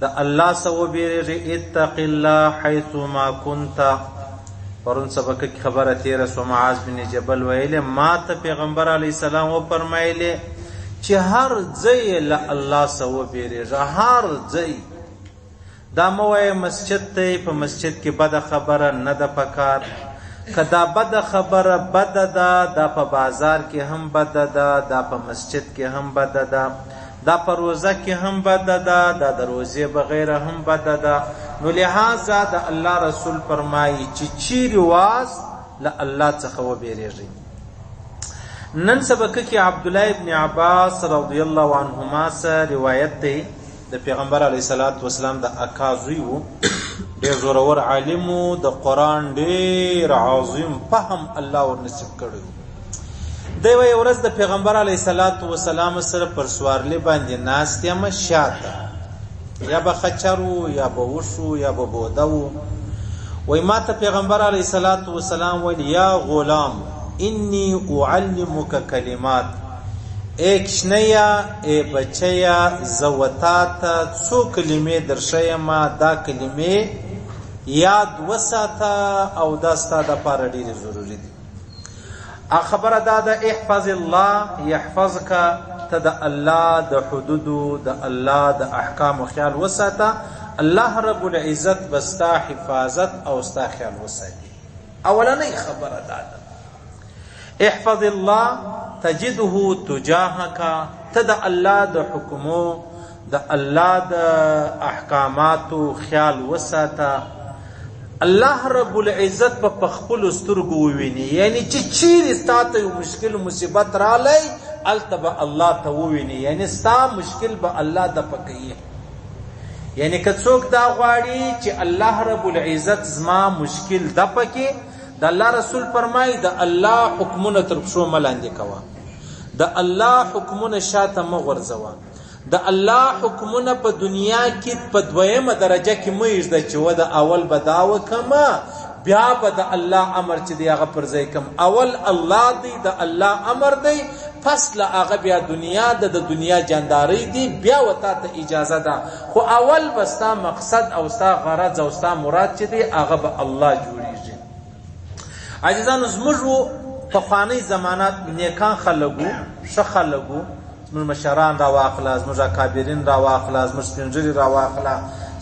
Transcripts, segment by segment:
د الله څخه وبېرېږئ، اتق الله حيث ما کنت. پرون سبق کې خبره تېره شوه، معاذ بن جبل ویلې، ما ته پیغمبر علیه السلام وفرمایلې چې هر ځای یې له الله څخه وبېرېږه، هر ځای. دا مه وایه مسجد ته یې، په مسجد کې بده خبره نه ده پکار. که دا بده خبره بده ده، دا په بازار کې هم بده ده، دا په مسجد کې هم بده ده. دا په روزه کې هم بد ده دا د روزې بغیر هم بد ده نو لهذا د الله رسول فرمایي چې چیرې واس له الله څخه وبېرېږئ نن سبق کې عبد الله ابن عباس رضی الله عنهما سره روایت دی د پیغمبر علی صلوات و سلام د اکا زوی وو ډېر زورور عالم د قران ډېر عظیم فهم الله ورنصیب کړو دی وایي ورځ د پیغمبر علی صلوات و سلام سره پر سوارلې باندې ناست یم شاته یا به خچر وو یا به وشو یا به بوده وو وای ما ته پیغمبر علی صلوات و سلام ویل یا غلام انی اعلمک کلمات ایک شنیا ای بچیا زوتا ته څو کلمې درشه ما دا کلمې یاد وساته او دا ستاده لپاره ډېرې ضروري دي ا خبره دا ده احفظ الله يحفظك ته د الله د حدودو د الله د احکام خیال وساته الله رب العزت بستا حفاظت او ستا خیال وساتي اولنې خبره دا ده احفظ الله تجده تجاهك ته د الله د حکمو د الله د احکاماتو خیال وساته الله رب العزت په پخپل سترګو وویني یعنی چې چیرې ستاته یو مشکل مصیبت رالی الته به الله ته وویني یعنی ستا مشکل به الله د پکې یعنی که څوک دا غواړي چې الله رب العزت زما مشکل د پکې د الله رسول فرمای د الله حکمونه تر پښو ملاندې کوه د الله حکمونه شاته مغورځوه د الله حکمونه په دنیا کې په دویمه درجه کې مې ځده چې و د اول به دا وکم بیا به د الله امر چې دی هغه پر ځای کم اول الله دی د الله امر دی پس له هغه بیا دنیا د د دنیا جانداری دی بیا وتا ته اجازه ده خو اول بستا مقصد او ستا غرض او ستا مراد چې دی هغه به الله جوړیږي عزیزانو زموږ وو پخوانۍ زمانه نیکان خلک وو ښه خلک وو زموږ مشران راواخله زموږ اکابرین راواخله زموږ سپینږیري راواخله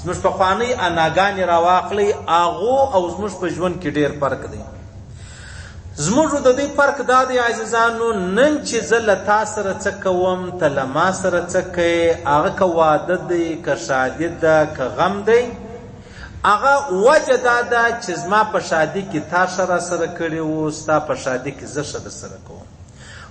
زموږ پخوانۍ اناګانې راواخلئ هغو او زموږ په ژوند کې ډېر فرق دی زموږ د دې فرق دا دی عزیزانو نن چې زه له تا سره څه کوم ته له ما سره څه کوې هغه که واده دی که ښادي ده که غم دی هغه وجه دا ده چې زما په ښادي کې تا ښه راسره کړي وو، ستا په ښادي کې زه ښه درسره کوم.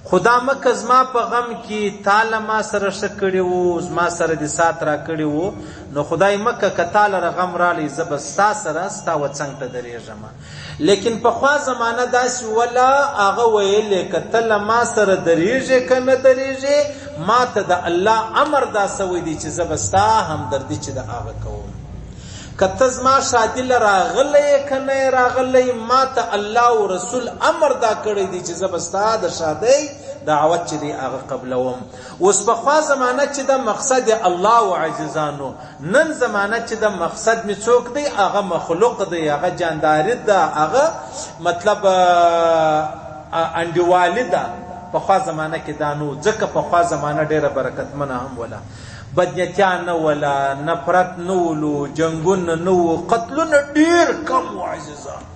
خو دا مه که زما په غم کې تا له ما سره ښه کړي وو، زما سره دې سات راکړي وو، نو خدای مه که که تا لره غم رالی زه به ستا سره ستا و څنګ ته درېږم. لیکن پخوا زمانه داسې وله هغه ویلې که ته له ما سره درېږې که نه درېږې ما ته د الله امر دا سوی دی چې زه به ستا همدردي چې د هغه کوم که ته زما شادي له راغلی یې که نه یې راغلی ما ته الله او رسول امر دا کړی دی چې زه به ستا د شادۍ دعوت چې دی هغه قبلوم اوس پخوا زمانه چی ده مقصد یی الله وو عزیزانو نن زمانه چی ده مقصد می څوک دی هغه مخلوق دی هغه جانداری ده هغه مطلب انډیوالی ده پخوا زمانه کی دا نه وو ځکه پخوا زمانه ډیره برکتمنه هم وله بدنیتیا نه وله نفرت نه ولو جنګونه نه وو قتلونه ډیر کم وو عزیزانو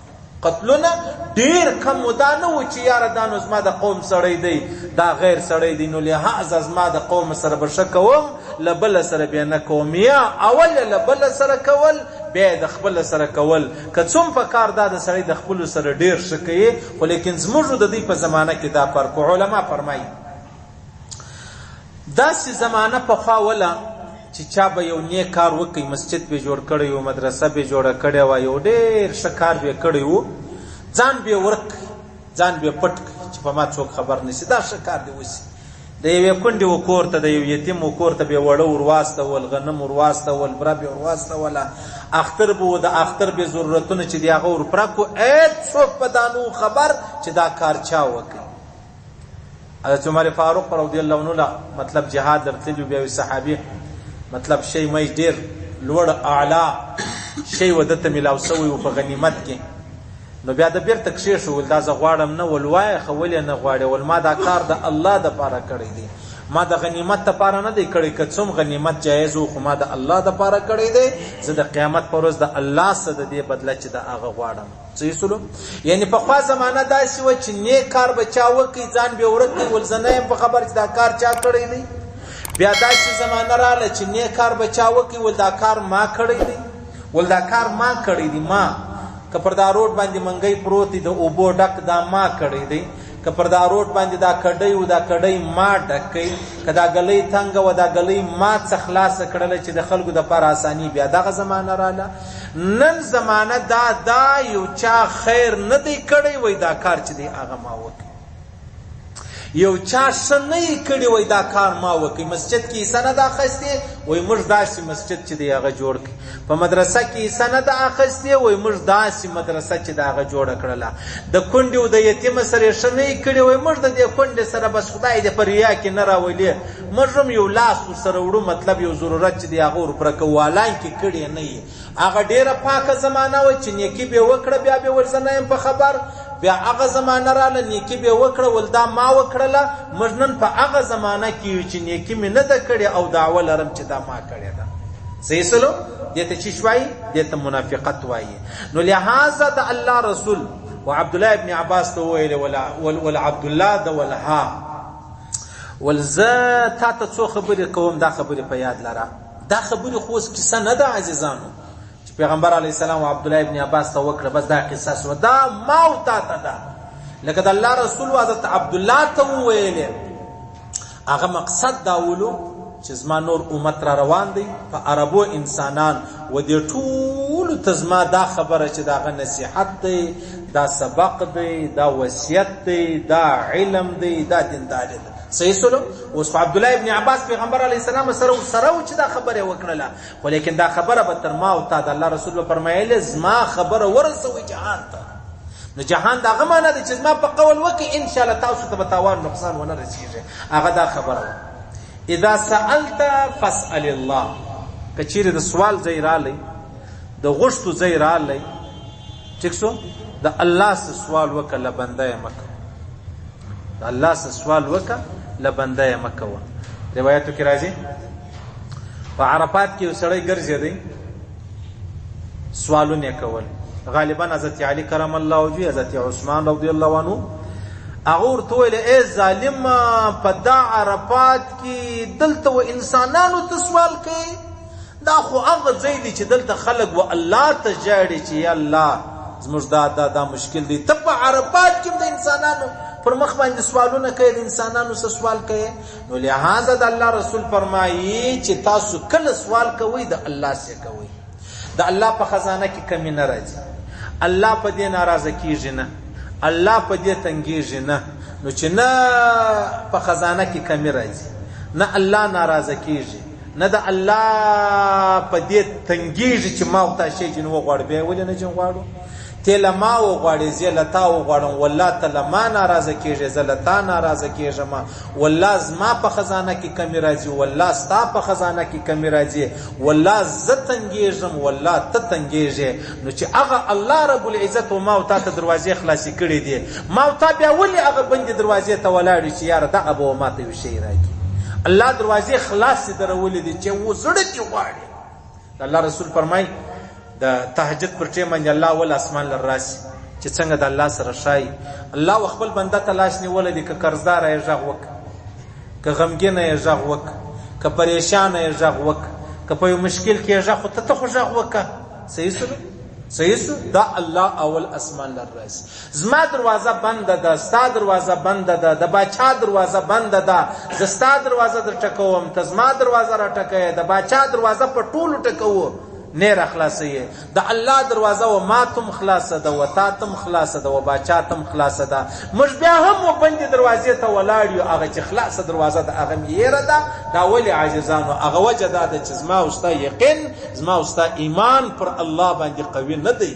قتلونه ډیر کم وو دا نه وو چې یاره دا نو زما د قوم سړی دی دا غیر سړی دی نو لهذا زما د قوم سره به ښه کوم له بل سره بیا نه کوم یا اول له بل سره کول بیا د خپل سره کول که څوم په کار دا د سړی د خپل سره ډیر ښه کوي خو لیکن زموږ د دې په زمانه کې دا فرق علما فرمایي داسې زمانه پخوا وله چې چا به یو نیک کار وکړي مسجد به جوړ کړی وو مدرسه به جوړه کړې وه یو ډېر ښه کار به کړی وو ځان به ورک ځان به پټ چې په ما څوک خبر نشي دا ښه کار دی وسی د یوې کونډې و کور ته د یو یتیم و کور ته به وړه ورواستول غنم ورواستول بره به ورواستوله اختر به و د اختر به ضرورتونه چې د هغه ورپره کو هېڅوک په دا نو خبر چې دا کار چا وکړي حضرت عمر فاروق رضی الله عنه له مطلب جهاد درتلی بیا وی صحابي مطلب شی مې ډیر لوړ اعلی شی ودته ملاو سوی او په غنیمت کې نو بیا د بیرته کښې شو ول دا زه غواړم نه ول وای خو ولې نه غواړي ول ما دا کار د الله د پاره کړی دی ما د غنیمت د پاره نه دی کړی که څوم غنیمت جایز وو خو ما د الله د پاره کړی دی زه د قیامت پر ورځ د الله سره د دې بدله چې د هغه غواړم څه یسلو یعنی په خوا زمانہ داسې و چې نیک کار به چا وکي ځان به ورک دی ولزنه په خبر چې دا کار چا کړی دی بیا داسې زمانہ رااله چې نیک کار به چا وکي ول دا کار ما کړی دی ول دا کار ما کړی دی ما که پر دا روډ باندې منګي پروت دی د اوبو ډک دا ما کړی دی که پر دا روټ باندې دا کډۍ و دا کډۍ ما ډک کړئ که دا ګلۍ تنګه و دا ګلۍ ما څه خلاصه کړله چې د خلکو دپاره اساني بیا دغه زمانه راله نن زمانه دا دا یو چا خیر نه دی کړی وای دا کار چې دی هغه ما وکړ یو چا څه نه یې کړي وای دا کار ما وکړي مسجد کې حصه نه ده اخیستې وای موږ داسې مسجد چې دی هغه جوړ کړي په مدرسه کې حصه نه ده اخیستې وایي موږ داسې مدرسه چې د هغه جوړه کړله د کونډې او د یتیمه سره یې ښه نه یې کړې وایي موږ د دې کونډې سره بس خدای دې په ریا کې نه راولي موږ هم یو لاس ورسره وړو مطلب یو ضرورت چې دی هغه ورپوره کوو حالانکې کړې نه یې هغه ډېره پاکه زمانه وه چې نیکي به وکړه بیا به ورځه نه یم په خبر بیا هغه زمانه راله نیکي به وکړه ول دا ما وکړله موږ نن په هغه زمانه کې یو چې نیکي مې نه ده کړې او دعوه لرم چې دا ما کړې ده سیسلو دې ته چیش وایي دې ته منافقت وایي نو لهذا د الله رسول و عبد الله ابن عباس ته ویل ول عبد الله د ولها ول زه تا ته څو خبرې کوم دا خبرې په یاد لره دا خبرې خو اوس کیسه نه ده عزیزانو چې پیغمبر علی السلام او عبد الله ابن عباس ته وکړه بس دا قصه سو دا ما او تا ته ده لکه د الله رسول حضرت عبد الله ته ویل هغه مقصد دا ولو چې زما نور امت را روان دی په عربو انسانان و دې ټول ته زما دا خبره چې دا غ نصيحت دی دا سبق دی دا وصیت دی دا علم دی دا دیندار دی صحیح سلو اوس عبد الله ابن عباس پیغمبر علی السلام سره سره چې دا خبره وکړه خو لیکن دا خبره به تر ما او تا د الله رسول فرمایله زما خبره ورسوي جهان ته نو جهان دا غما نه ده چې ما په قول وکي ان شاء الله تاسو ته تاوان نقصان ونه رسیږي هغه دا خبره ده اذا سالت فاسال الله کچیر د سوال ځای رالی د غشتو ځای رالی ٹھیک سو د الله سره سوال وکړه بنده مکه د الله سره سوال وکړه لبنده مکه و روایتو کې راځي په عرفات کې وسړی ګرځي دی سوالونه یې کول غالبا حضرت علی کرم الله وجهه حضرت عثمان رضی الله عنه هغه ورته ویل ای ظالم په دا عرفات کې دلته و انسانانو ته سوال کوي دا خو هغه ځای دی چې دلته خلک و الله ته ژاړي چې یا الله زموږ دا دا دا مشکل دی ته په عرفات کې د انسانانو پر مخ باندې سوالونه کوي د انسانانو سره سوال کوي نو لهذا د الله رسول فرمایي چې تاسو کله سوال کوئ د الله څخه کوئ د الله په خزانه کې کمی نه راځي الله په دې ناراضه کیږي نه الله په دې تنګیږي نه نو چې نه په خزانه کې کمی راځي نه الله ناراضه کیږي نه د الله په دې تنګیږي چې ما او تاسو جن وغوړ به ولې نه جن غواړو ته له ما وغواړې زۀ له تا وغواړم والله ته له ما ناراضه کېږې زۀ له تا ناراضه کېږم والله زما په خزانه کې کمي راځي والله ستا په خزانه کې کمي راځي والله زۀ تنګېږم والله ته تنګېږې نو چې هغه الله رب العزت ما او تا ته دروازې خلاصې کړې دي ما او تا بيا ولې هغه بندې دروازې ته ولاړ يو چې ياره دغه به وماته يو شی راکړي الله دروازې خلاصې درولې دي چې و زړۀ دې غواړي. الله رسول فرمای د تهجد پر ټیم باندې الله ول اسمان لر راسي چې څنګه د الله سره شای الله خپل بنده تلاش نیول دي که قرضدار یې ژغ وک که غمګین یې ژغ وک که پریشان یې ژغ وک که په مشکل کې ژغ خو ته ته خو ژغ وک صحیح سره صحیح دا الله اول اسمان لر راسي زما دروازه بنده ده، ستا دروازه بنده ده، د باچا دروازه بنده ده، زه ستا دروازه در ټکوم، ته زما دروازه را ټکوې، د باچا دروازه په ټولو ټکوو، نۀ را خلاصوي، د الله دروازه و ما ته هم خلاصه ده، و تا ته هم خلاصه ده، و باچا ته هم خلاصه ده، موږ بیا هم و بندې دروازې ته ولاړ یو، هغه چې خلاصه دروازه ده هغه مې هېره ده، دا ولې عاجزانو؟ هغه وجه دا ده چې زما او ستا یقین، زما او ستا ایمان پر الله باندې قوي نه دی.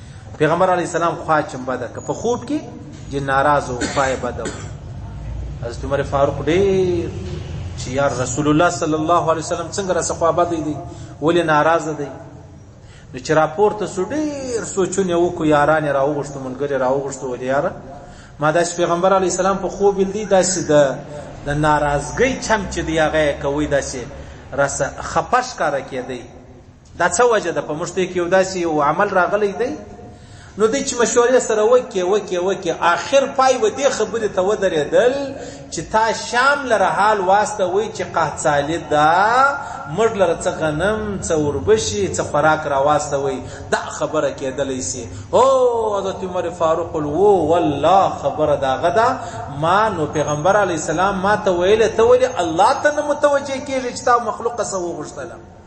پیغمبر علی السلام خوا چمبه ده که په خوب کې چې ناراض او خای بده حضرت عمر فاروق ډېر چې یا رسول الله صلی الله علیه وسلم څنګه را سخوا بده دی ولې ناراض دی نو چې راپور ته سو ډېر سوچونه وکړو یاران را وغوښتو ملګری را وغوښتو ولې یاره ما داس پیغمبر علی السلام په خوب دی داسې د د ناراضګۍ چم چې دی هغه کوي داسې راسه خپش کار کېدی دا څه وجه ده په موږ ته کې یو داسې یو عمل راغلی دی نو د چې مشورې سره وکې وکې وکې آخر پای و دې خبرې ته ودرېدل چې تا شام لره حال واسته وای چې قحطسالي دا موږ لره څه غنم څه وربشي څه خوراک را واسته وای دا خبره کېدلی سي او حضرت عمر فاروق وو والله خبره دا غدا ما نو پیغمبر علی السلام ما ته ویل ته ولې الله ته نه متوجه کېږي چې تا مخلوق سره وغوښتله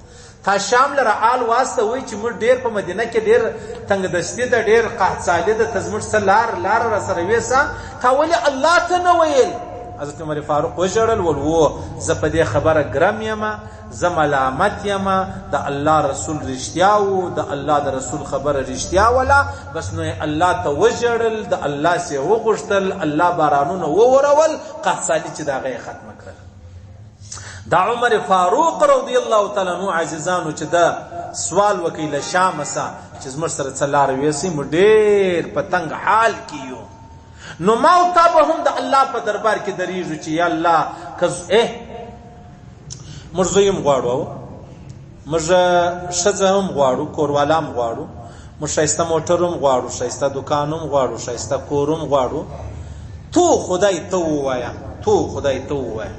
تا شام لره آل واسته وی چې موږ ډیر په مدینه کې ډیر تنگ دستی ده ډیر قحطالی ده تزموږ سره لار لار را سره ویسا تا ولی الله ته نه ویل حضرت عمر فاروق وژړل ول وو زه په دې خبره ګرم یم زه ملامت یم د الله رسول رښتیا وو د الله د رسول خبره رښتیا ولا بس نو الله ته وژړل د الله سه وغوښتل الله بارانونه وورول قحطالی چې دا غي ختم کړل د عمر فاروق رضی الله تعالی عنه عزیزانو چې دا سوال وکي له شام سره چې زموږ سره څه لار وېسي مو ډېر په تنګ حال کې یو نو ما او تا به هم د الله په دربار کې درېږو چې یا الله که اه موږ زوی هم غواړو موږ ښځه هم غواړو کوروالا هم غواړو موږ ښایسته موټر هم غواړو ښایسته دکان هم غواړو ښایسته کور هم غواړو تو خدای ته ووایه تو خدای ته ووایه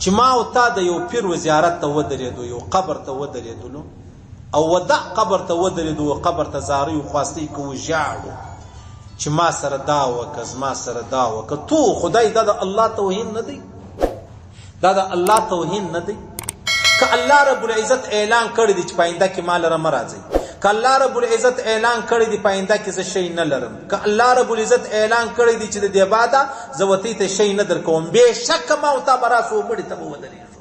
چې ما او تا د یو پیر و زیارت ته ودرېدو یو قبر ته ودرېدلو او ودع قبر ته ودرېدو او قبر ته زارۍ او خواستۍ کوو ژاړو چې ما سره دا وکړه زما سره دا وکړه تو خدای دا د الله توهین نه دی دا د الله توهین نه دی؟ که الله رب العزت اعلان کړی دی چې په آینده کې ما لره مه راځئ، که الله رب العزت اعلان کړی دی په آینده کې زه شی نه لرم، که الله رب العزت اعلان کړی دی چې د دې بعده زه وتۍ ته شی نه درکوم، بېشکه ما او تا به راسو او مړي ته به ودرېږو.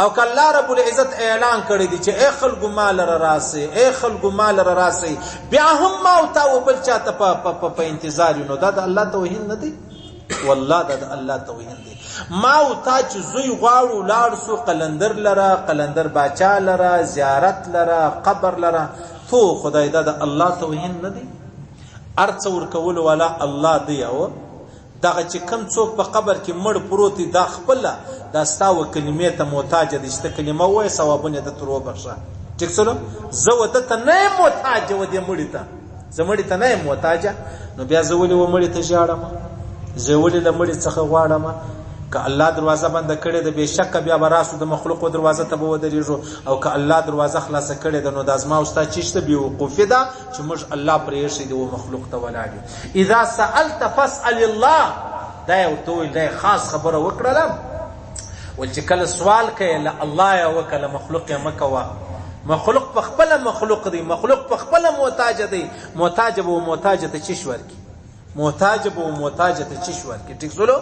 او که الله رب العزت اعلان کړی دی چې ای خلکو ما لره راسئ، ای خلکو ما لره راسئ، بیا هم ما او تا او بل چا ته په انتظار یو، نو دا د الله توهین نه دی؟ والله دا د الله توهین دی ما او تا چې زوی غواړو لاړ سو قلندر لره قلندر باچا لره زیارت لره قبر لره تو خدای دا د الله توهین نه دی ارڅ ورکول والا الله دی او دغه چې کم څوک په قبر کې مړ پروت دی دا خپل دا ستا و کلمې ته محتاج دي چې کلمه وای ثوابونه د تر وبخښه ټیک سره زه ودته نه محتاج و دې مړی ته زه مړي ته نه یم محتاجه نو بیا زه ولې و مړي ته ژاړم زه ولې له مړي څخه غواړم که الله دروازه بنده کړې ده بېشک بیا به راسو د مخلوقو دروازه ته به ودرېږو او که الله دروازه خلاصه کړې ده نو دا زما او ستا چیشته بې وقوفي ده چې موږ الله پرې ایښی دی و مخلوق ته ولاړ یو اذا سألت فاسأل الله دا یې ورته وویل دا یې خاص خبره وکړله ول چې کله سوال کوي له الله یا وکله مخلوق یې مکوه مخلوق په خپل مخلوق دی مخلوق په خپل محتاج دی محتاج به محتاج ته چی شور کی محتاج به محتاج ته چی شور کی ټیک زلو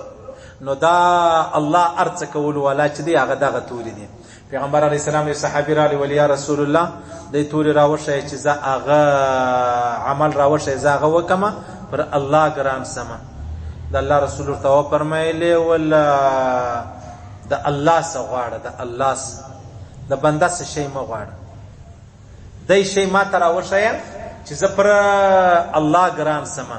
نو دا الله ارڅ کول ولا چې دی هغه دغه توري دي پيغمبر عليه السلام يو صحابي رالی ولی يا رسول الله دی توري راوښيه چې زه هغه عمل راوښيه زه هغه وکم پر الله ګران سم د الله رسول ورته و فرمایلی ول د الله سره غواړه د الله سره د بنده سره شی م غواړه دای شی ما تر وښیه چې زه پر الله ګران سمه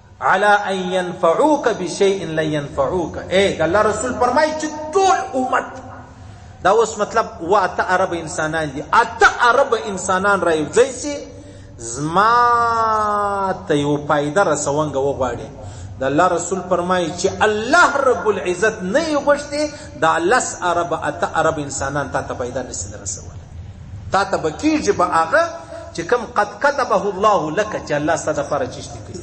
علی ان ینفعوک بشیء لن ینفعوک اې د الله رسول فرمایي چې ټول امت دا اوس مطلب و اته عرب انسانان دي اته عرب انسانان را یو ځای سي زما ته یو پایده رسونګ وغواړي د الله رسول فرمایي چې الله رب العزت نه یې غوښتي دا لس عرب اته عرب انسانان تا ته پیدا نشي رسولی تاته به کیږي به هغه چې کوم قد كتبه الله لك چې الله ستاسو لپاره چشتي کوي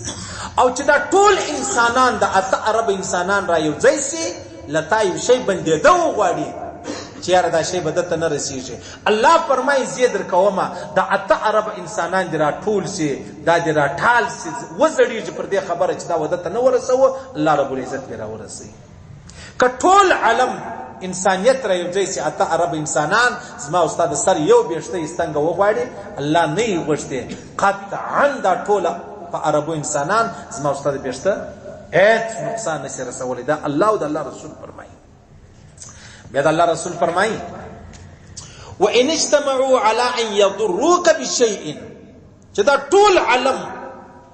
او چې دا ټول انسانان د اته عرب انسانان را یو ځای سي لتا یو شی بندې ده وغواړي چې یاره دا شی به دته نه رسیږي الله فرمایي زه در کومه د اته عرب انسانان دی را ټول سي دا دی را ټال سي وزړیږي پر دې خبره چې دا ودته نه ورسوه الله رب العزت به را ورسوي که ټول عالم انسانیت را یو ځای شي اته ارب انسانان زما او ستا د سر یو بیشته یې څنګه وغواړي الله نه یې غوښتې قطعا دا ټوله په عربو انسانان زما او ستا د بیشته هیڅ نقصان نشي رسولی دا الله او د الله رسول فرمایي بیا د الله رسول فرمایي وان اجتمعوا على ان يضروك بشيء چې دا ټول علم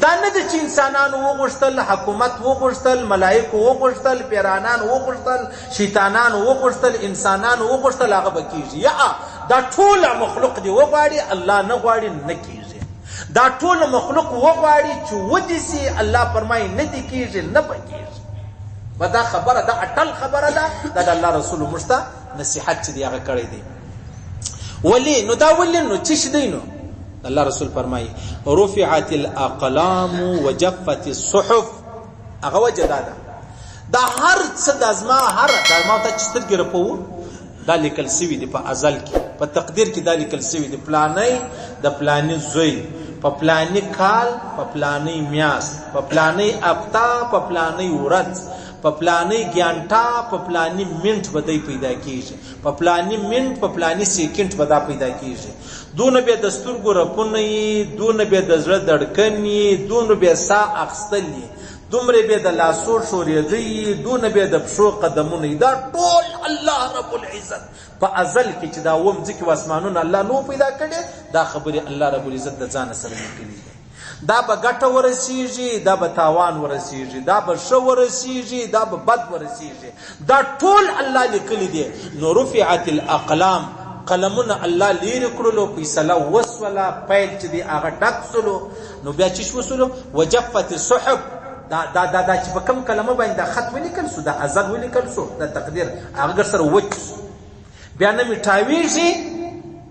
دا نه ده چې انسانانو وغوښتل، حکومت وغوښتل، ملائکو وغوښتل، پېرانان وغوښتل، شیطانانو وغوښتل، انسانانو وغوښتل هغه به کېږي. ياء دا ټول مخلوق دې وغواړي الله نه غواړي نه کېږي. دا ټول مخلوق وغواړي چې ودې شي الله فرمايي نه دې کېږي نه به کېږي. بس دا خبره دا اټل خبره ده دا د الله رسول موږ ته نصیحت چې دی هغه کړی دی. ولی نو دا ولی نو چی شدی نو الله رسول فرمای رفعت الاقلام وجفت الصحف هغه وجه دا ده دا هر څه د ازما هر د ما ته چسترګې رپو دا لیکل سوي دي په ازل کې په تقدیر کې دا لیکل سوي دي پلانې د پلانې زوی په پلانې کال په پلانې میاس په پلانې هفته په پلانې ورځ په پلانې ګیانټا په پلانې منټ بدی پیدا کیږي په پلاني منټ په پلاني سیکنډ به دا پیدا کیږي دونه به د سترګو رپونه یي دونه به د زړه دړکن یي دونه به سا اخستل یي دومره به د لاسو شورېږي دونه به د پښو قدمونه دا ټول الله رب العزت په ازل کې چې دا وم ځکه واسمانونه الله نو پیدا کړي دا خبره الله رب العزت د ځان سره لیکلي دا به ګټه ورسېږي، دا به تاوان ورسېږي، دا به ښه ورسېږي، دا به بد ورسېږي، دا ټول الله لیکلي دي، نو رفعت الاقلام، قلمونه الله لېرې کړلو، فیصله وشوله، فیل چې دی هغه ډک شولو، نو بیا چی وشولو؟ وجفت الصحف، دا دا دا دا چې په کوم قلمه باندې دا خط ولیکل شو، دا ازل ولیکل شو، دا تقدیر هغه ګر سره وچ شو. بیا نه مې ټاویږي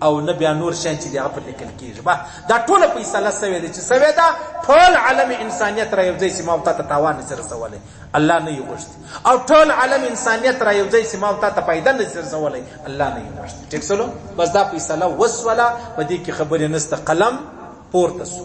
او نه بیا نور شیان چې دغه پر لیکل کیږي با دا ټوله فیصله سوې ده چې سوې ده ټول عالم انسانیت را یو ځای سي ما او تا ته تاوان نسي رسولی الله نه یې غوښتي او ټول عالم انسانیت را یو ځای سي ما او تا ته فایده نسي رسولی الله نه یې غوښتي ټیک سلو بس دا فیصله وسوله په دې کې خبرې نسته قلم پورته سو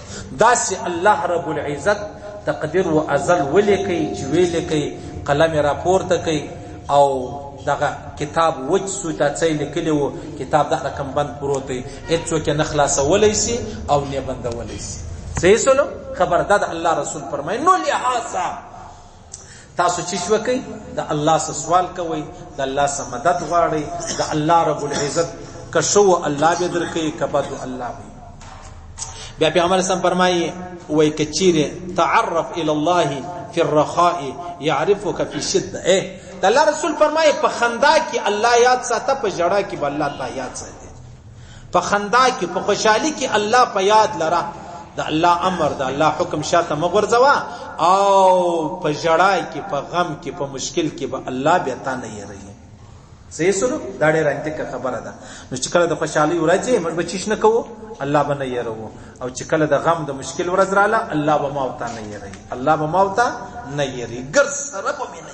داسې الله رب العزت تقدیر و ازل ولیکی چې وی لیکی قلم یې راپورته کړ او دغه کتاب وچ سو تا څه لیکلی وو کتاب دا رقم بند پروت دی هیڅوک یې نه خلاصولی سي او نه بندولی سي صحیح سولو خبر دا د الله رسول فرمایي نو لهذا تاسو چی شو کوي د الله سره سوال کوي د الله سره مدد غواړي د الله رب العزت که شو الله به درکې کبد الله وي بیا پیغمبر سم فرمایي وای کچیر تعرف الى الله في الرخاء يعرفك في الشده اے د الله رسول فرمایي په خندا کې الله یاد ساته په جړه کې بل الله تا یاد ساته په خندا کې په خوشحالي کې الله په یاد لره د الله امر د الله حکم شاته مغورځوا او په جړای کې په غم کې په مشکل کې به الله بیا تا نه یری صحیح سره دا ډېر انتکه خبره ده نو چې کله د خوشحالي ورځ موږ به چیش نه کوو الله به نه یرو او چې کله د غم د مشکل ورځ رااله الله به ما او تا نه یری الله به ما او تا نه یری ګر سره به نه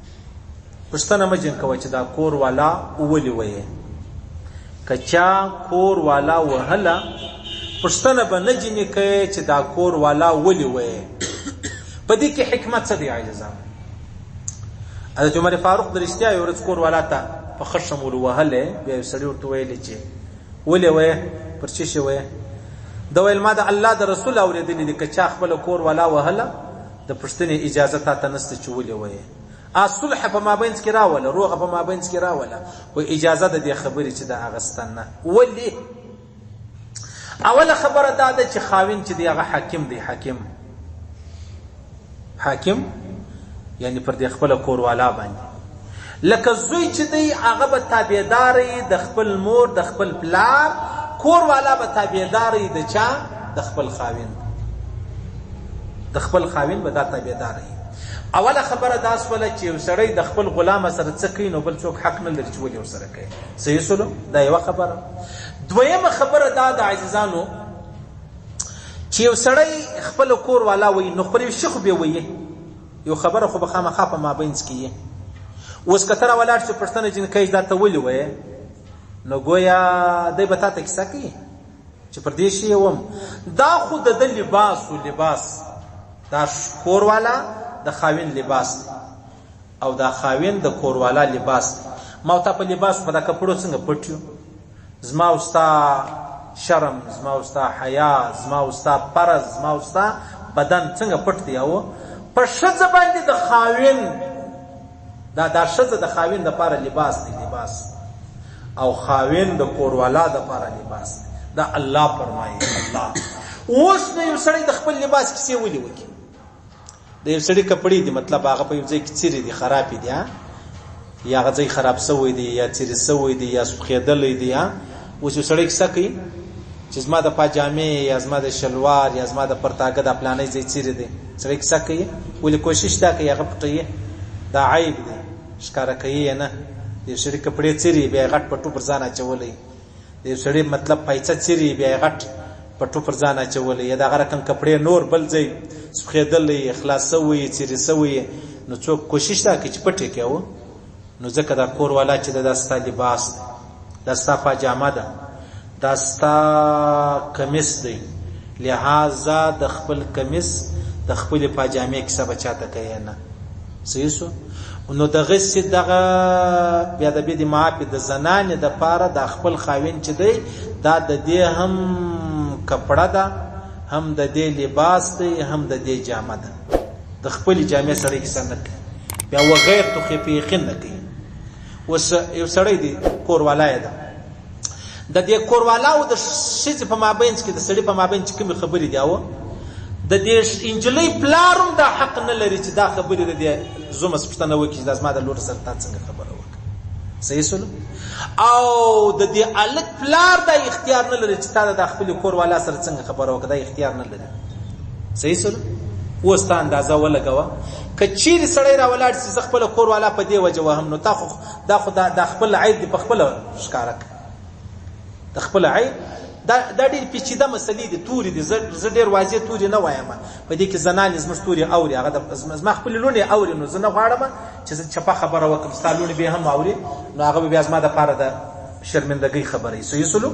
پوښتنه مه جن کوه چې دا کور والا ولي وې که چا کور والا وهله پوښتنه به نه جن کوي چې دا کور والا ولي وې په دې کې حکمت څه دی عزیزان حضرت عمر فاروق د رښتیا یو ورځ کور والا ته په خشم ور وهلې بیا یو سړی ورته ویل چې ولې وې پر څه شوی دا ویل ما د الله د رسول اورېدلې دي که چا خپل کور والا وهله د پوښتنې اجازه تاته نشته چې ولې وایې آ صلح په مابینځ کې راوله روغه په مابینځ کې راوله خو اجازه د دې خبرې چې د هغه سته نه ولې اوله خبره دا ده چې خاوین چې دی هغه حاکم دی حاکم حاکم یعنی پر دې خپل کوروالا باندې لکه زوی چې دی هغه به تابعدار یی د خپل مور د خپل پلار کور والا به تابعدار یی د چا د خپل خاوند د خپل خاوند به دا تابعدار یی اوله خبره دا سوله چې یو سړی د خپل غلام سره څه کوي نو بل څوک حق نه لري چې ولې ورسره کوي صحیح سولو دا یو خبره دویمه خبره دا د عزیزانو چې یو سړی خپل کور والا وي نو خپل شخ به وي یو خبره خو به خامخا په مابینځ کې یې اوس که ته راولاړ چې پښتنه جنکۍ دا ته ولي وایې نو ګویا دی به تا ته کیسه کوي چې پر دې شي وم دا خو د د لباس و لباس دا کور والا د خاوین لباس دی او دا خاوین د کور والا لباس دی ما تا په لباس په دا کپړو څنګه پټیو زما او ستا شرم، زما او ستا حیا، زما او ستا پرز، زما او ستا بدن څنګه پټ دی او په ښځه باندې د خاوین دا دا ښځه د خاوین د پاره لباس دی لباس او خاوین د کوروالا د پاره لباس دی دا الله فرمایي الله اوس نو یو سړی د خپل لباس کیسې ولې وکړي د یو سړي کپړې دي مطلب هغه په یو ځای کې څیرې دي خرابې دي یا هغه ځای خراب سوی دی یا څیرې سوی دی یا سوخېدلی دی اوس یو سړی کیسه کوي چې زما د پاجامې یا زما د شلوار یا زما د پرتاګه د پلانې ځای څیرې دی سړی کیسه کوي ولې کوشش دا کوي هغه پټوي دا عیب دی ښکاره کوي نه یو سړي کپړې څیرې بیا غټ پټو پر ځان اچولی د یو سړي مطلب پایڅه څیري بیا یې غټ پټو پر ځان اچولی یا دغه رقم کپړې نور بل ځای سپخېدلی خلاص سوی څیرې سوی نو څوک کوشش دا کوي چې پټ یې کوو نو ځکه دا کور والا چې دا ستا لباس دی دا ستا پاجامه ده دا ستا کمیس دی لهذا د خپل کمیس د خپلې پاجامې کیسه به چاته کوې نه صحیح شو نو دغسې دغه بیا د بيدې معافي د زنانې د پاره دا خپل خاوین چې دی دا د دې هم کپړه ده هم د دې لباس دی هم د دې جامه ده د خپل جامې سره کیسه نه کوي بیا وغیر تو خې په یقین نه کوي اوس یو سړی دی کوروالا یې ده د دې کوروالا او د ښځې په مابینځ کې د سړي په مابینځ کې کومې خبرې دي او د دې انجلۍ پلار هم دا حق نه لري چې دا خبرې د دې زومه پوښتنه وکړي چې دا زما د لور سره تا څنګه خبره وکړه صحیح سولو او د دې الک پلار دا اختیار نه لري چې تا د خپل کور والا سره څنګه خبره وکړه دا اختیار نه لري صحیح سره و ستا اندازه ولګوه که چیرې سړی را ولاړ سي زه خپل کور والا په دې وجه وهم نو تا خو دا خو دا خپل عیب دی په خپل ښکارک د خپل عیب دا دا ډېر پیچیده مسلې دي توري دي زه ډېر واضح توري نه وایم په دې کې زنانې زموږ توري اوري هغه زما خپل لونې اوري نو زه نه غواړم چې زه چپه خبره وکم ستا لونې به هم اوري نو هغه بیا زما د پاره د شرمندګۍ خبرې سو یسلو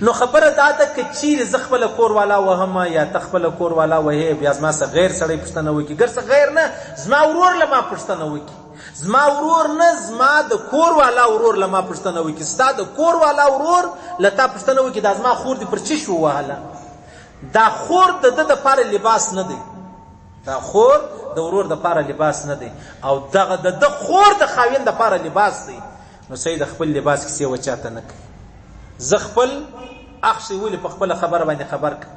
نو خبره دا ده که چیرې زه خپله کور والا وهم یا ته خپله کور والا وهې بیا زما څخه غیر سړی پوښتنه وکړي ګر څخه غیر نه زما ورور له ما پوښتنه وکړي زما ورور نه زما د کور والا ورور له ما پوښتنه وکړي ستا د کور والا ورور له تا پوښتنه وکړي دا زما خور دې پر چی شو وهله دا خور د ده دپاره لباس نه دی دا خور د ورور د پاره لباس نه دی او دغه د د خور د خاوین د پاره لباس دی نو سيد خپل لباس کيسې و چاته نه کوي زه خپل اخشي ولې په خپل خبره باندې خبر کم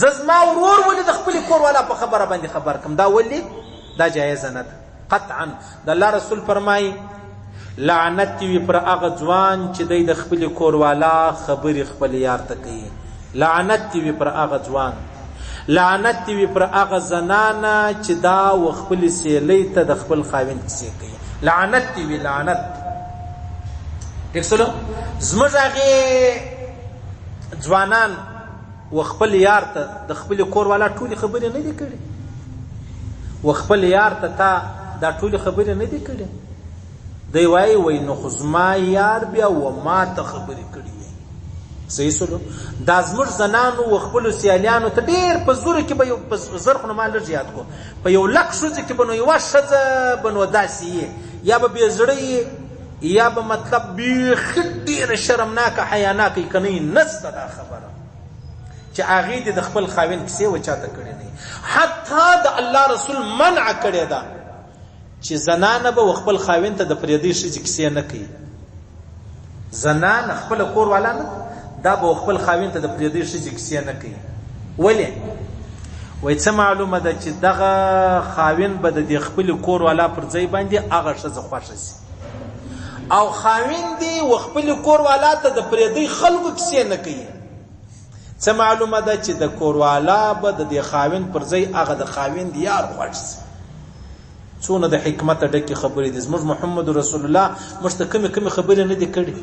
زه زما ورور ولې د خپل کور والا په خبره باندې خبر کم دا ولې دا جایز نه ده قطعا د الله رسول فرمایي لعنت وي پر هغه ځوان چې دی د خپل کور والا خبرې خپل یار ته کوي لعنت وي پر هغه ځوان لعنت دی وی پر هغه زنانه چې دا و خپل سیلی ته د خپل خاوند کیسې کوي لعنت دی وی لعنت ټیکسلو زموږ هغه ځوانان و خپل یار ته د خپل کور والا ټول خبرې نه دی کړي و خپل یار ته تا دا ټول خبرې نه دی کړي دی وایی وای نو خو زما یار بیا و ما ته خبرې کړي وي صحیح سلو دا زموږ زنانو و خپل سیالیانو ته ډیر په زور کې به یو په زر خو ما لږ یاد کو په یو لک شوځي کې بنو یو شزه بنو داسي یا به بیزړی یا به مطلب بی خډیر شرمناک حیاناک کني نسته دا خبره چې هغه دې د خپل خاوند کیسه و چاته کړی نه حتی د الله رسول منع کړی دا چې زنانه به وخپل خاوند ته د پرېدۍ ښځې کیسې نه کوي زنانه خپل کور والا نه دا به خپل خاوین ته د پریدي شي کیسې نه کوي ولې وای څه معلومه ده چې دغه خاوین به د خپل کور والا پر ځای باندې هغه شزه خوښه سي او خاوین دی و خپل کور والا ته د پریدي خلکو کیسې نه کوي څه معلومه ده چې د کوروالا به د دې خاوند پر ځای هغه د خاوند یار خوښ شي څونه د حکمت ډکې خبرې دي زموږ محمد رسول الله موږ ته کومې کومې خبرې نه دي کړې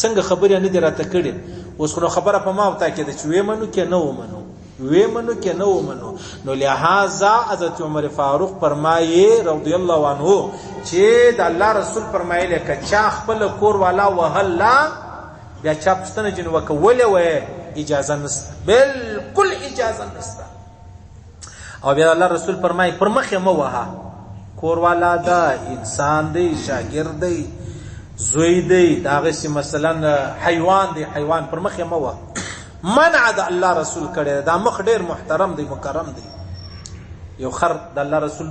څنګه خبرې نه دي راته کړې اوس خو خبره په ما او تا کې ده چې وې منو کې نه ومنو وې منو کې نه ومنو نو لہذا حضرت عمر فاروق فرمایي رضی الله عنه چې د الله رسول فرمایله کچا خپل کور والا وهلا بیا چا پوښتنه جنې وکړه ولې وایې اجازه نشته بالکل اجازه نشته او بیا الله رسول فرمای پر مخ یې مه وهه کور والا ده انسان دی شاګرد دی زوی دی داغسې مثلا حیوان دی حیوان پر مخ یې مه وهه منع د الله رسول کړی دا مخ ډیر محترم دی مکرم دی یو خر د الله رسول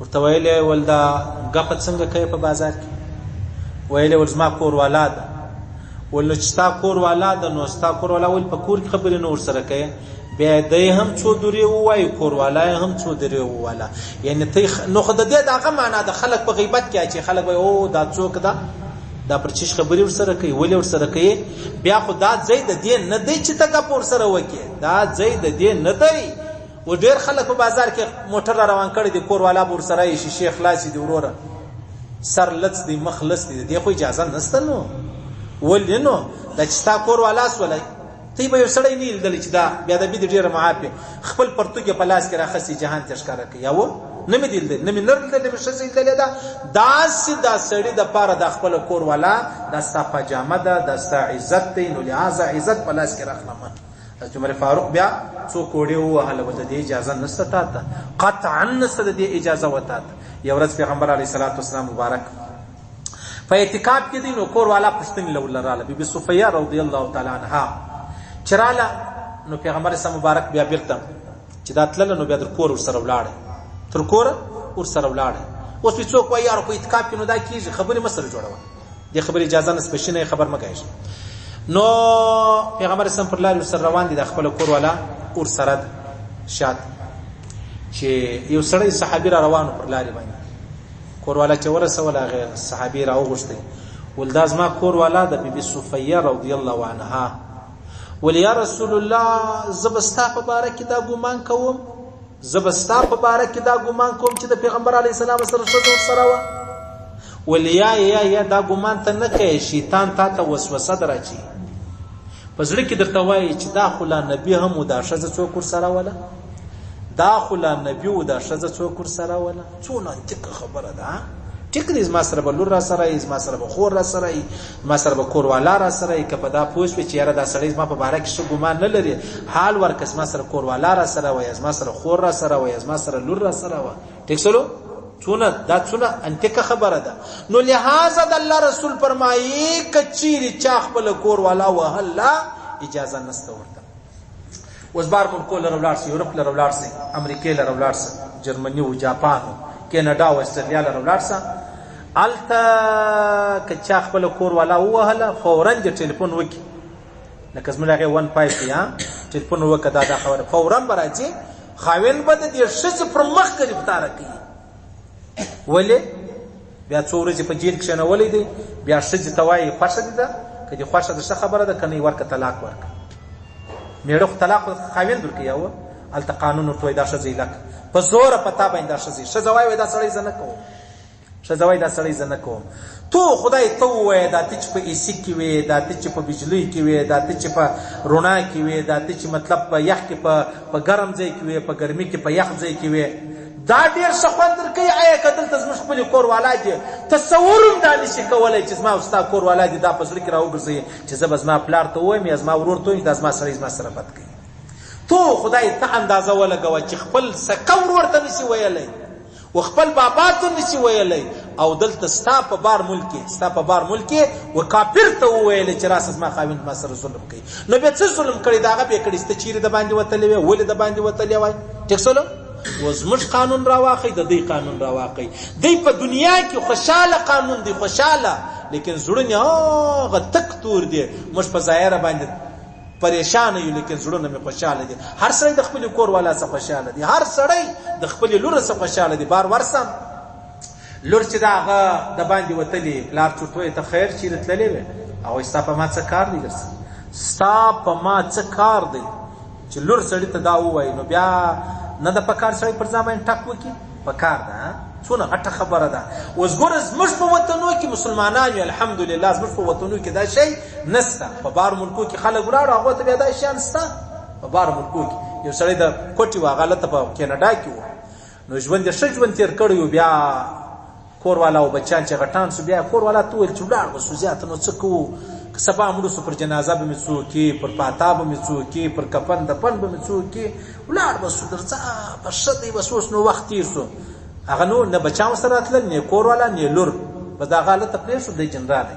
ورته ویل یې ول دا ګپه څنګه کوې په بازار کې ویل یې ول زما کور والا ده ول نو چې ستا کور والا ده نو ستا کور والا ول په کور کې خبرې نه ورسره کوې بیا دی هم څو درې ووایي کور والا یې هم څو درې وواله یعنې تی نو خو د دې د هغه معنا د خلک په غیبت کې چې خلک وایي او دا څوک ده دا پر چیش خبرې ورسره کوي ولې ورسره کوي بیا خو دا ځای د دې نه دی چې ته ګپ ورسره وکې دا ځای د دې نه دی اوس ډیر خلک په بازار کې موټر را روان کړي دي کور والا بور سره یې شیشه خلاصې دي وروره سر لڅ دی مخ لڅ دی د خو اجازه نسته نو ولې نو د چې تا کور والا سولای تی به یو سړی نه لیدل چې دا بیا د بيد ډیره معافي خپل پرتګي په لاس کې راخسي جهان ته ښکارا کوي یاو نه مې دل نه مې نر دل نه مې شزې دل دا داس دا سړی د پاره د خپل کور والا د ستا پجامه ده د ستا عزت دی نو لہذا عزت په لاس کې راخلمه حضرت عمر فاروق بیا څو کوډې ووهله و د دې اجازه نشته تا ته قطعا نشته د دې اجازه و تا ته یو ورځ پیغمبر علیه الصلاة والسلام مبارک په اعتکاف کې دی نو کور والا پښتنې له ولراله بیبي صفیه رضی الله تعالی عنها چې راله نو پیغمبر سم مبارک بیا بیرته چې دا تلله نو بیا تر کور ورسره ولاړه تر کور ورسره ولاړه اوس څوک وایي یار په اعتکاف کې نو دا کیږي خبرې مسره جوړوه د خبرې اجازه نس بشي نه خبر مګای شي نو پیغمبر اسلام پر لار سره روان دي د خپل کور والا اور سره شات چې یو سړی صحابي را روان پر لار باندې کور والا چې ورسول هغه صحابي را وغوښتي ولداز ما کور والا د بیبي صفیه رضی الله عنها ولیا رسول الله زبستا په باره کې دا ګومان کوم زه به ستا په باره کې دا ګمان کوم چې د پیغمبر علی السلام سره ښځه ورسره وه ولیا یا یا دا ګمان ته نه کوي شیطان تا ته وسوسه دراچي په زړه کې درته وایي چې دا خو لا نبی هم دا ښځه څوک ورسره وله دا خو لا نبی و دا ښځه څوک ورسره وله څونه تکه خبره ده ټیک دی زما سره به لور را سره ای زما سره به خور را سره ای ما سره به کوروالا را سره ای که په دا پوه شوې چې یاره دا سړی زما په باره کې ښه ګمان نه لري حال ورکه زما سره کوروالا را سره وای زما سره خور را سره وای زما سره لور را سره وای ټیک سلو څونه دا څونه انتکه خبره ده نو لہذا د الله رسول فرمایي کچيري چا خپل کور والا وهلا اجازه نسته ورته اوس بار ملکو لره ولاړ سه یورپ لره ولاړ سه امریکې لره ولاړ سه جرمني او جاپان او کینیډا او استرالیا لره ولاړ سه الته که چا خپل کور والا ووهله فورا دې ټلیفون وکړي لکه زموږ هغه ون پای کې ها ټلیفون وکړه دا دا خبره فورا به راځي خاوند به د دې ښځې پر مخ ګرفتار کوي ولې بیا څو ورځې په جیل کښېنولی دی، بیا ښځې ته وایي خوښه دې ده؟ که دې خوښه ده ښه خبره ده، که نه ورکه طلاق ورکړه. مېړه خو طلاق خو خاوند ورکوي او هلته قانون ورته وایي دا ښځه یې لکه په زوره په تا باندې دا ښځه یې ښځه وایي دا سړی زه نه کوم ښځه وایي دا سړی زه نه کوم تو خدای ته ووایه دا ته چې په ایسي کې وې دا ته چې په بجلۍ کې وې دا ته چې په رڼا کې وې دا ته چې مطلب په یخ کې په په ګرم ځای کې وې په ګرمي کې په یخ ځای کې وې دا ډیر ښه خوند درکوي ایا که دلته زموږ خپلې کور والا دي تصور هم دا نشي کولای چې زما او ستا کور والا دي دا په زړه کې راوګرځوي چې زه به زما پلار ته ووایم یا زما ورور ته ووایم چې دا زما سړی زما سره بد کوي تو خدای ته اندازه ولګوه چې خپل سکه ورور ته نشي ویلی و خپل بابا ته نشي ویلی او دلته ستا په بار ملک کې ستا په بار ملک کې و کافر ته وویل چې راس زما خاوند ما سره ظلم کوي نو به څه ظلم کړی داغه به کړی ست چیرې د باندې وتلې وي ولې د باندې وتلې وای ټیک سولو و زموږ قانون راواخی د دی قانون راواخی دی په دنیا کې خوشاله قانون دی خوشاله لیکن زړونه هغه تک تور دي موږ په ظاهر باندې پریشان یو لیکن زړونه می خوشاله دي هر سړی د خپل کور والا سره خوشاله دي هر سړی د خپل لور سره خوشاله دي بار ورسم لور چې دا هغه د باندې وتلی پلار چټوي ته خیر چې رتللې وي او ستا په ما څه کار دی درسه ستا په ما څه کار دی چې لور سړي ته دا ووايي نو بیا نه ده په کار سړی پر ځان باندې ټک وکړي په کار ده څونه غټه خبره ده اوس ګوره زموږ په وطنو کې مسلمانان یو الحمدلله زموږ په وطنو کې دا شی نسته په بار ملکو کې خلک ولاړ هغه ته بیا دا شی نسته په بار ملکو کې یو سړی د کوټي واغله ته په کینیډا کې و نو ژوند یې ښه ژوند تېر کړی و بیا کور والا او بچیان چې غټان شو بیا کور والا ته وویل چې ولاړ به شو زیاته نو څه کوو که سبا مړ شو پر جنازه به مې څوک کې پر پاتا به مې څوک کې پر کفن دفن به مې څوک کې ولاړ به شو درځه په ښه دی بس اوس نو وخت تېر شو هغه نو نه بچیان ورسره راتلل نه کور والا نه لور بس د هغه هلته پرېښود دی جنرال دی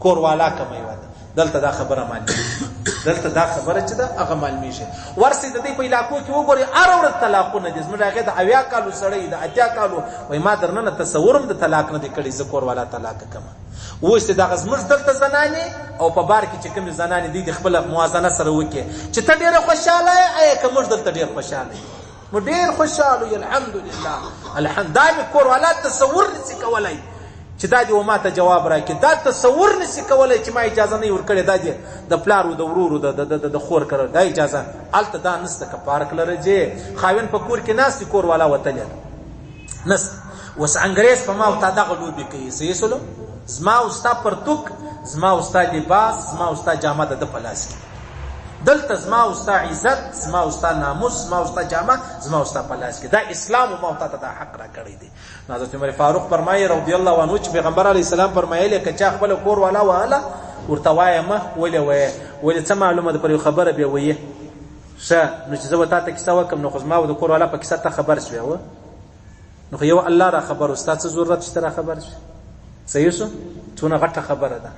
کور والا کوم یو ده دلته دا خبره معلومیږي دلته دا خبره چې دا هغه معلومیږي ورسې د دې په علاقو کې وګوري ار ور طلاقونه دي زموږ هغه د اویا کالو سړی د اتیا کالو وای ما درنه تصورم د طلاق نه دی کړی ذکر والا طلاق کما اوس دا زموږ دلته زنانه او په بار کې چې کوم زنانه دي د خپل موازنه سره وکي چې ته ډیره خوشاله یې که موږ دلته ډیر خوشاله یې مو ډیر خوشحاله یو الحمدلله الحمد دا می کور والا تصور نسی کولای چې دا دی وما ته جواب راکې دا تصور نسی کولای چې ما اجازه نه ورکړې دا دی د پلار او د ورور د د د خور کړه دا اجازه الته دا نسته ک پارک لره جې خاوین په کور کې ناس کور والا وتل نس اوس انګريز په ما او تا دغه لوبي کوي صحیح سلو زما او ستا پرتوک زما او ستا لباس زما او ستا جامه د په لاس کې دلته زما او ستا عزت زما او ستا ناموس زما او ستا جامه زما او ستا په لاس کې دا اسلام او ما او تا ته دا حق را کړی دی حضرت عمر فاروق فرمایي رضی الله عنه چې پیغمبر علی السلام فرمایلی که چا خپل کور والا واله ورته وایم ولې وایې ولې څه معلومه ده پر خبره به وایې شه نو چې زه به تاته کیسه وکم نو خو زما او د کور والا په کیسه ته خبر شوې و نو خو یو الله را خبر او ستا څه ضرورت شته را خبر شي صحیح شو څونه غټه خبره ده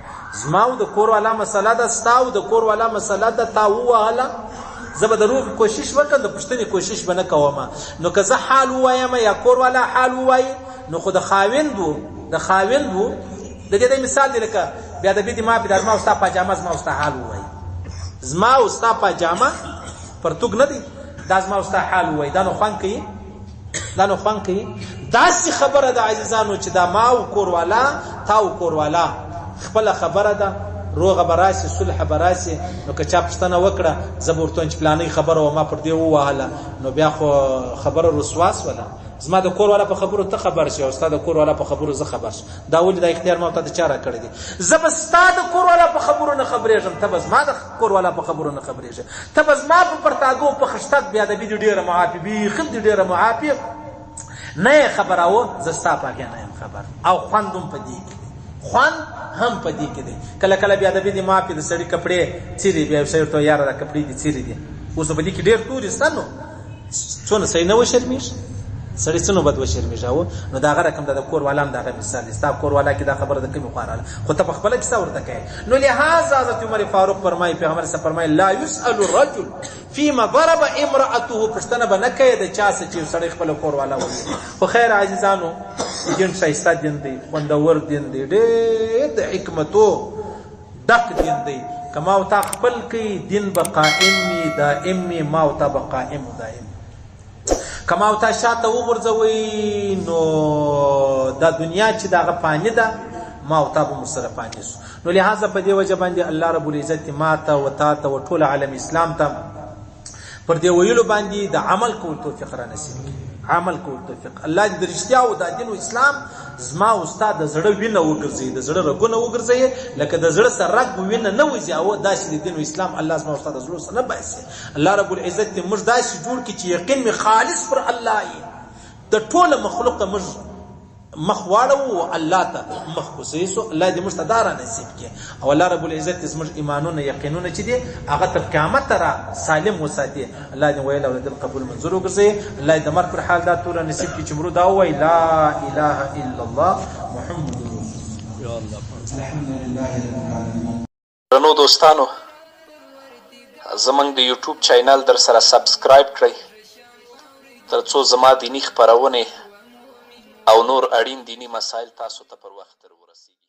زما او د کور والا مسله ده ستا او د کور والا مسله ده تا وواله زه به د روح کوشش وکړم د پښتنې کوشش به نه کوم نو که زه حال وایم یا کور والا حال وای نو خو د خاوند وو د خاوند وو د دې د مثال دی لکه بیا د بیت ما په داسما او ستا پاجامه زما او ستا حال وای زما او ستا پاجامه پرتوګ نه دی دا زما او ستا حال وای دا نو خوان کوي دا نو خوان کوي دا سی خبره د عزیزانو چې دا ما او کوروالا تا او کوروالا خپل خبره ده روغه براسي صلح براسي نو که چا پښتنه وکړه زبورتون چې پلانې خبره و ما پر دی وواله نو بیا خو خبره رسواس ولا زما د کور والا په خبرو ته خبر شي او استاد کور والا په خبرو زه خبر شم دا ولې دا اختیار ما ته د چا راکړی دی؟ زه به ستا د کوروالا په خبرو نه خبرېږم، ته به زما د کوروالا په خبرو نه خبرېږې. ته به زما په پرتاګو، په خشتګ، بې ادبي دې ډېره معاف وي، بېخي دې ډېره معاف وي. نه یې خبراوه، زه ستا په هغې نه یم خبر او خوند هم په دې کې دی. خوند هم په دې کې دی. کله کله بې ادبي دې معاف وي، د سړي کپړې څیرې وي او سړی ورته وایي، یاره دا کپړې دې څیرې دي. اوس نو په دې کې ډېر توري شته نو. څونه سړی نه وشرمېږي سړی څونه بد وشرمېږي او نو دا غره کوم د کور والا هم دا غره مثال دی ستا کور والا کې دا خبره د کومې خوا راله خو ته په خپله کیسه ورته کوې نو لهذا حضرت عمر فاروق فرمایي پیغمبر صاحب فرمایي لا یسأل الرجل فيما ضرب امرأته پښتنه به نه کوي د چا څه چې سړی خپل کور والا وي خو خیر عزیزانو دین شایسته دین دی خوندور دین دی ډېر د حکمتو ډک دین دی که ما او تا خپل کړي دین به قائم وي دائم وي ما او تا به قائم او دائم که ما او تا شاته وغورځوي نو دا دنیا چې دا غفانی ده ما او تا به مسره فانی سو نو لہذا په دې وجه باندې الله رب العزت ما ته او تا ته او ټول عالم اسلام ته پر دې ویلو باندې د عمل کول توفیق را نصیب کړي عمل کول توفیق الله دې د رښتیا او د دین او اسلام زما او ستا د زړه وینه وګرځي د زړه رګونه وګرځي لکه د زړه سره رګ وینه نه وځي او داسې د دین او اسلام الله زما او ستا د زړه سره باسي الله رب العزت دې موږ داسې جوړ کړي چې یقین می خالص پر الله یې د ټول مخلوق ته موږ مخ واړوو او الله ته مخ وسیسو الله دې موږ ته دا را نصیب کړي او الله رب العزت دې زموږ ایمانونه یقینونه چې دي هغه تر قیامت را سالم وساتي الله دې ویل او دې قبول منظور وګرځي الله دې مر پر حال دا تور نصیب کړي چې مرو دا وای لا اله الا الله محمد رسول الله الحمد لله رب العالمين درنو دوستانو زمونږ د یوټیوب چینل درسره سبسکرایب کړئ ترڅو زما دیني خپرونې او نور اړین دیني مسایل تاسو ته پر وخت درورسیږي.